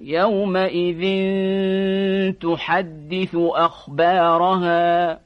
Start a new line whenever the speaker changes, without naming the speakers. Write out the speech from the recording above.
يومئذ تحدث أخبارها